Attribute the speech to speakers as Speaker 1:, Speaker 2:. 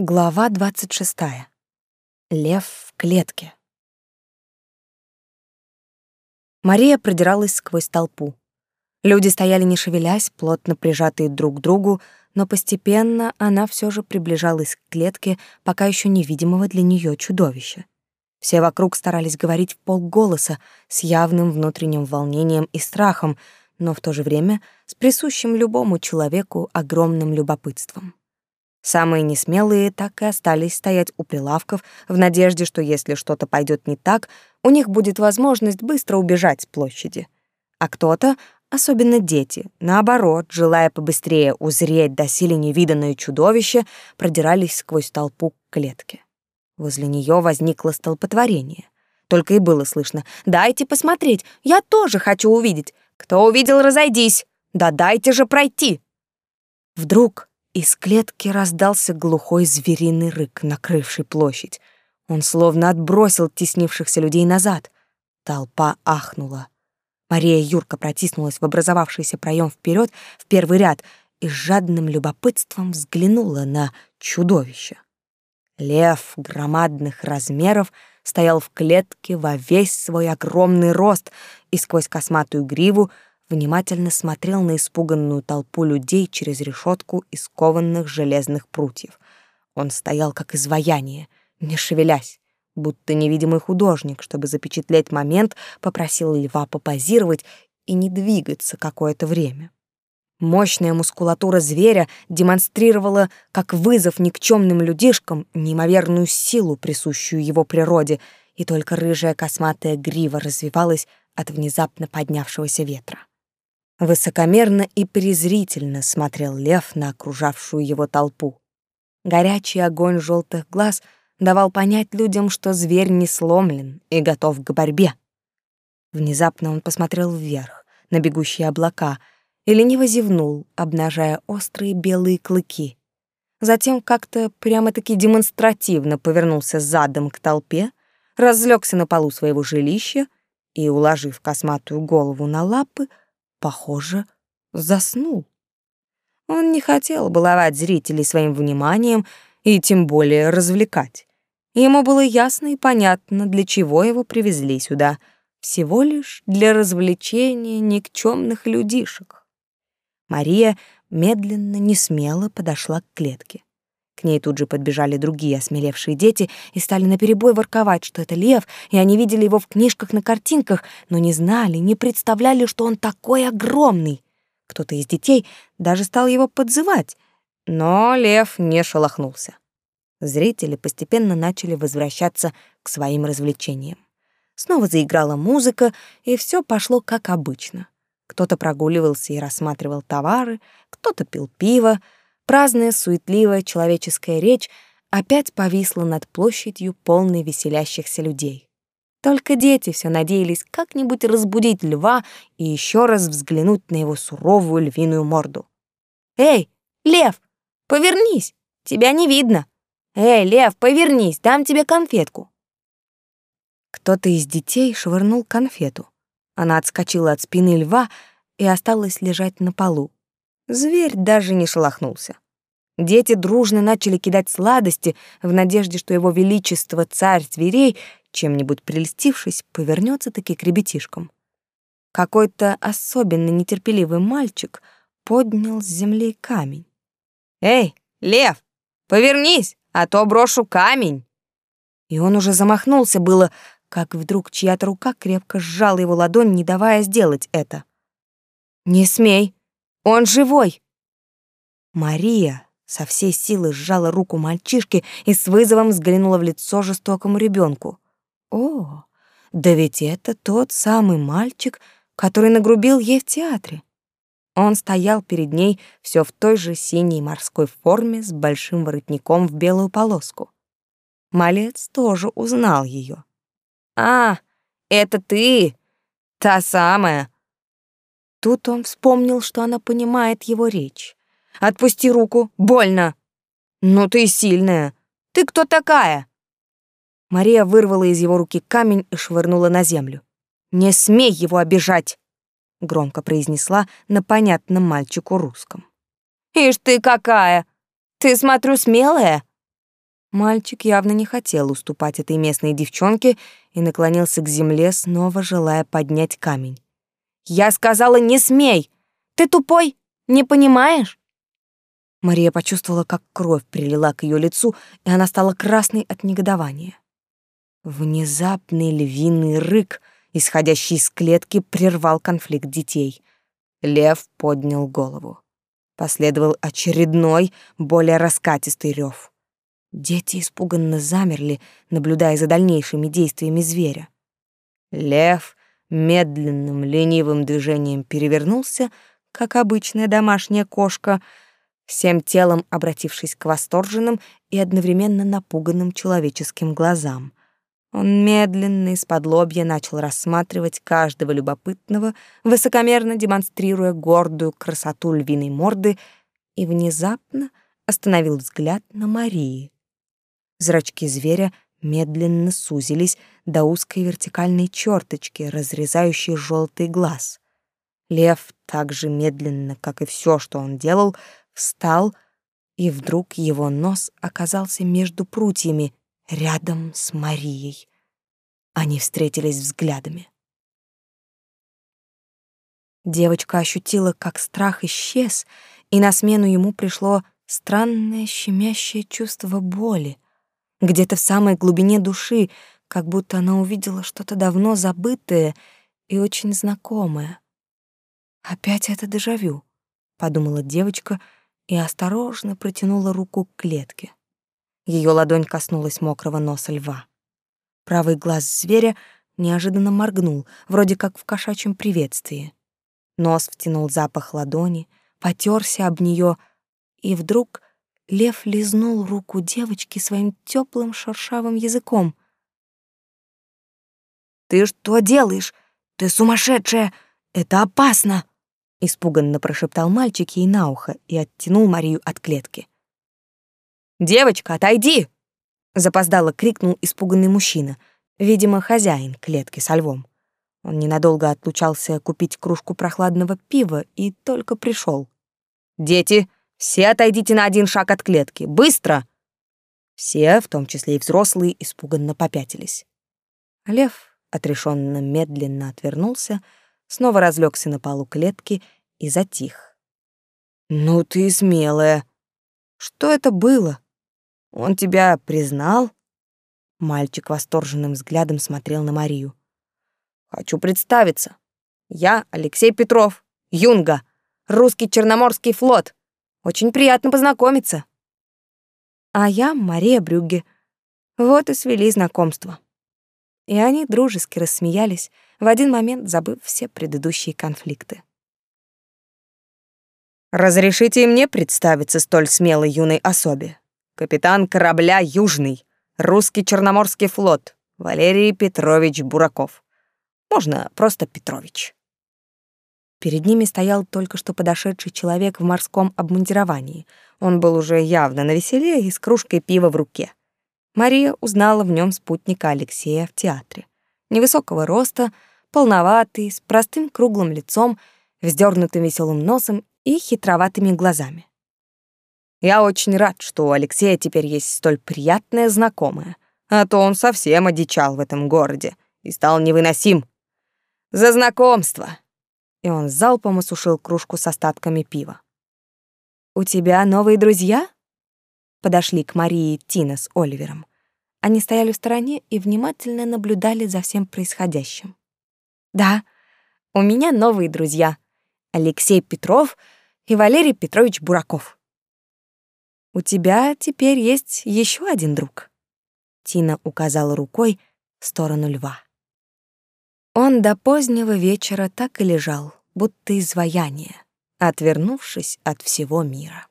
Speaker 1: Глава 26. Лев в клетке. Мария продиралась сквозь толпу. Люди стояли не шевелясь, плотно прижатые друг к другу, но постепенно она все же приближалась к клетке пока еще невидимого для нее чудовища. Все вокруг старались говорить в полголоса, с явным внутренним волнением и страхом, но в то же время с присущим любому человеку огромным любопытством. Самые несмелые так и остались стоять у прилавков в надежде, что если что-то пойдет не так, у них будет возможность быстро убежать с площади. А кто-то, особенно дети, наоборот, желая побыстрее узреть доселе невиданное чудовище, продирались сквозь толпу к клетке. Возле нее возникло столпотворение. Только и было слышно «Дайте посмотреть, я тоже хочу увидеть! Кто увидел, разойдись! Да дайте же пройти!» Вдруг из клетки раздался глухой звериный рык, накрывший площадь. Он словно отбросил теснившихся людей назад. Толпа ахнула. Мария Юрка протиснулась в образовавшийся проем вперед в первый ряд и с жадным любопытством взглянула на чудовище. Лев громадных размеров стоял в клетке во весь свой огромный рост и сквозь косматую гриву внимательно смотрел на испуганную толпу людей через решетку из кованых железных прутьев. Он стоял как изваяние, не шевелясь, будто невидимый художник, чтобы запечатлеть момент, попросил льва попозировать и не двигаться какое-то время. Мощная мускулатура зверя демонстрировала, как вызов никчемным людишкам, неимоверную силу, присущую его природе, и только рыжая косматая грива развивалась от внезапно поднявшегося ветра. Высокомерно и презрительно смотрел лев на окружавшую его толпу. Горячий огонь желтых глаз давал понять людям, что зверь не сломлен и готов к борьбе. Внезапно он посмотрел вверх, на бегущие облака, и лениво зевнул, обнажая острые белые клыки. Затем как-то прямо-таки демонстративно повернулся задом к толпе, разлегся на полу своего жилища и, уложив косматую голову на лапы, похоже, заснул. Он не хотел баловать зрителей своим вниманием и тем более развлекать. Ему было ясно и понятно, для чего его привезли сюда, всего лишь для развлечения никчемных людишек. Мария медленно, не смело подошла к клетке. К ней тут же подбежали другие осмелевшие дети и стали наперебой ворковать, что это лев, и они видели его в книжках на картинках, но не знали, не представляли, что он такой огромный. Кто-то из детей даже стал его подзывать, но лев не шелохнулся. Зрители постепенно начали возвращаться к своим развлечениям. Снова заиграла музыка, и все пошло как обычно. Кто-то прогуливался и рассматривал товары, кто-то пил пиво, Праздная, суетливая человеческая речь опять повисла над площадью, полной веселящихся людей. Только дети все надеялись как-нибудь разбудить льва и еще раз взглянуть на его суровую львиную морду. «Эй, лев, повернись! Тебя не видно! Эй, лев, повернись, дам тебе конфетку!» Кто-то из детей швырнул конфету. Она отскочила от спины льва и осталась лежать на полу. Зверь даже не шелохнулся. Дети дружно начали кидать сладости в надежде, что его величество, царь зверей, чем-нибудь прельстившись, повернется таки к ребятишкам. Какой-то особенно нетерпеливый мальчик поднял с земли камень. «Эй, лев, повернись, а то брошу камень!» И он уже замахнулся было, как вдруг чья-то рука крепко сжала его ладонь, не давая сделать это. «Не смей!» Он живой!» Мария со всей силы сжала руку мальчишки и с вызовом взглянула в лицо жестокому ребенку. «О, да ведь это тот самый мальчик, который нагрубил ей в театре». Он стоял перед ней все в той же синей морской форме с большим воротником в белую полоску. Малец тоже узнал ее. «А, это ты! Та самая!» Тут он вспомнил, что она понимает его речь. «Отпусти руку, больно!» «Ну ты сильная! Ты кто такая?» Мария вырвала из его руки камень и швырнула на землю. «Не смей его обижать!» — громко произнесла на понятном мальчику русском. «Ишь ты какая! Ты, смотрю, смелая!» Мальчик явно не хотел уступать этой местной девчонке и наклонился к земле, снова желая поднять камень. «Я сказала, не смей! Ты тупой, не понимаешь?» Мария почувствовала, как кровь прилила к ее лицу, и она стала красной от негодования. Внезапный львиный рык, исходящий из клетки, прервал конфликт детей. Лев поднял голову. Последовал очередной, более раскатистый рев. Дети испуганно замерли, наблюдая за дальнейшими действиями зверя. Лев медленным, ленивым движением перевернулся, как обычная домашняя кошка, всем телом обратившись к восторженным и одновременно напуганным человеческим глазам. Он медленно из-под лобья начал рассматривать каждого любопытного, высокомерно демонстрируя гордую красоту львиной морды, и внезапно остановил взгляд на Марии. Зрачки зверя медленно сузились до узкой вертикальной черточки, разрезающей желтый глаз. Лев так же медленно, как и все, что он делал, встал, и вдруг его нос оказался между прутьями, рядом с Марией. Они встретились взглядами. Девочка ощутила, как страх исчез, и на смену ему пришло странное щемящее чувство боли. Где-то в самой глубине души, как будто она увидела что-то давно забытое и очень знакомое. «Опять это дежавю», — подумала девочка и осторожно протянула руку к клетке. Ее ладонь коснулась мокрого носа льва. Правый глаз зверя неожиданно моргнул, вроде как в кошачьем приветствии. Нос втянул запах ладони, потерся об нее, и вдруг лев лизнул руку девочки своим теплым шершавым языком. «Ты что делаешь? Ты сумасшедшая! Это опасно!» Испуганно прошептал мальчик ей на ухо и оттянул Марию от клетки. «Девочка, отойди!» Запоздало крикнул испуганный мужчина, видимо, хозяин клетки со львом. Он ненадолго отлучался купить кружку прохладного пива и только пришел. «Дети, все отойдите на один шаг от клетки! Быстро!» Все, в том числе и взрослые, испуганно попятились. Лев отрешенно медленно отвернулся, снова разлегся на полу клетки и затих. «Ну ты смелая! Что это было?» Он тебя признал? Мальчик восторженным взглядом смотрел на Марию. Хочу представиться. Я Алексей Петров, Юнга, русский Черноморский флот. Очень приятно познакомиться. А я Мария Брюгге. Вот и свели знакомство. И они дружески рассмеялись, в один момент забыв все предыдущие конфликты. «Разрешите мне представиться столь смелой юной особе?» капитан корабля «Южный», русский Черноморский флот, Валерий Петрович Бураков. Можно просто Петрович. Перед ними стоял только что подошедший человек в морском обмундировании. Он был уже явно на веселе и с кружкой пива в руке. Мария узнала в нем спутника Алексея в театре. Невысокого роста, полноватый, с простым круглым лицом, вздернутым веселым носом и хитроватыми глазами. Я очень рад, что у Алексея теперь есть столь приятная знакомая, а то он совсем одичал в этом городе и стал невыносим. За знакомство!» И он залпом осушил кружку с остатками пива. «У тебя новые друзья?» Подошли к Марии Тина с Оливером. Они стояли в стороне и внимательно наблюдали за всем происходящим. «Да, у меня новые друзья. Алексей Петров и Валерий Петрович Бураков». У тебя теперь есть еще один друг. Тина указала рукой в сторону льва. Он до позднего вечера так и лежал, будто изваяние, отвернувшись от всего мира.